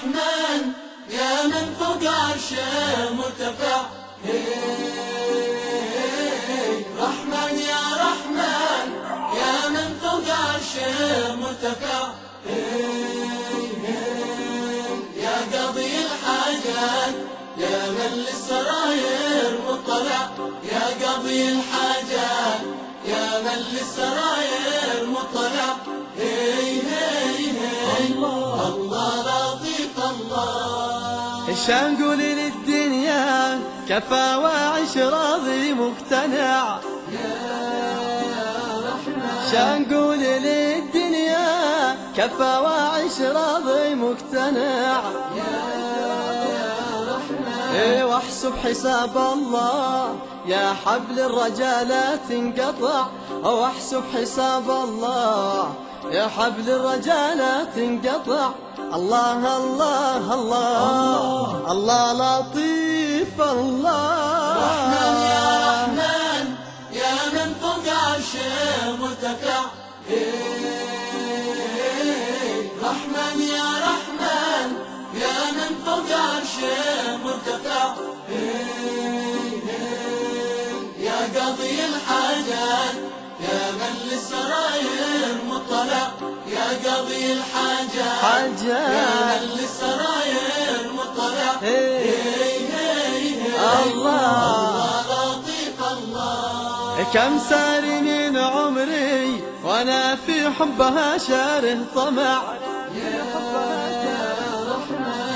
رحمن يا من فوق عرشه مرتفع. رحمن يا رحمن يا من فوق عرشه مرتفع. يا قاضي الحاجات يا من للسراير مطلع. يا قاضي الحاجات يا من للسراير مطلع. الله إيش نقول للدنيا كفى وعش راضي مقتنع. نقول للدنيا كفى وعش راضي مقتنع. إيه واحسب حساب الله يا حبل الرجا لا تنقطع. أو احسب حساب الله يا حبل الرجا لا تنقطع. الله الله الله. الله لطيف الله. رحمن يا رحمن يا من فوق عرشه مرتفع رحمن يا رحمن يا من فوق عرشه مرتفع يا قاضي الحاجات يا من للسراير مطلع يا قاضي الحاجات حاجات. يا من للسراير مطلع. إيه. هي هي هي الله لطيف الله. كم سار من عمري وأنا في حبها شاره طمع.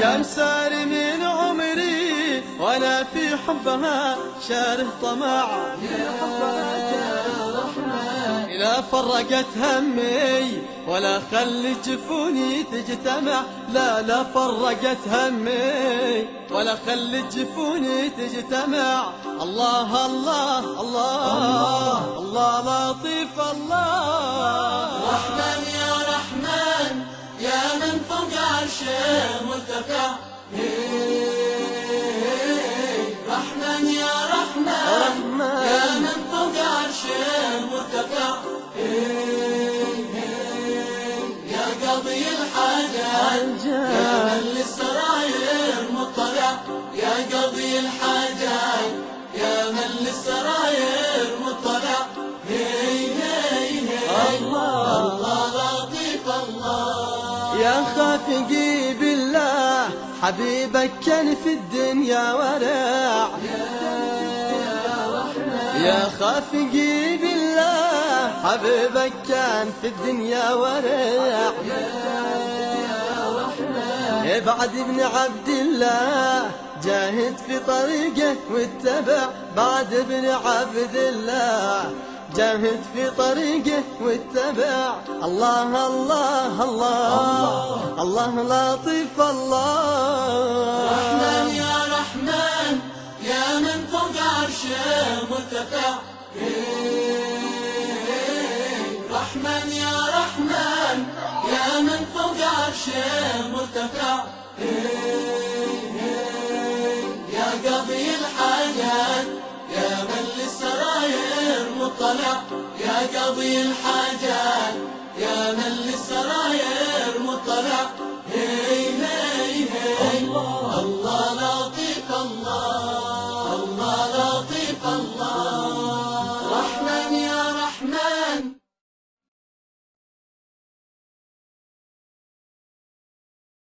كم سار من عمري وأنا في حبها شاره طمع. فرقت همي ولا خلي جفوني تجتمع. لا لا فرقت همي ولا خلي جفوني تجتمع. الله الله الله الله لطيف الله. رحمن يا رحمن يا من فوق عرشه مرتفع رحمن يا رحمن رحمن. خافقي بالله حبيبك كان في الدنيا ورع. يا خافقي بالله حبيبك كان في الدنيا ورع. بعد ابن عبد الله جاهد في طريقه واتبع. بعد ابن عبد الله جاهد في طريقه واتبع. الله الله الله. الله لطيف الله. رحمن يا رحمن يا من فوق عرشه مرتفع. رحمن يا رحمن يا من فوق عرشه مرتفع. مطلع يا قاضي الحاجات يا من للسراير مطلع.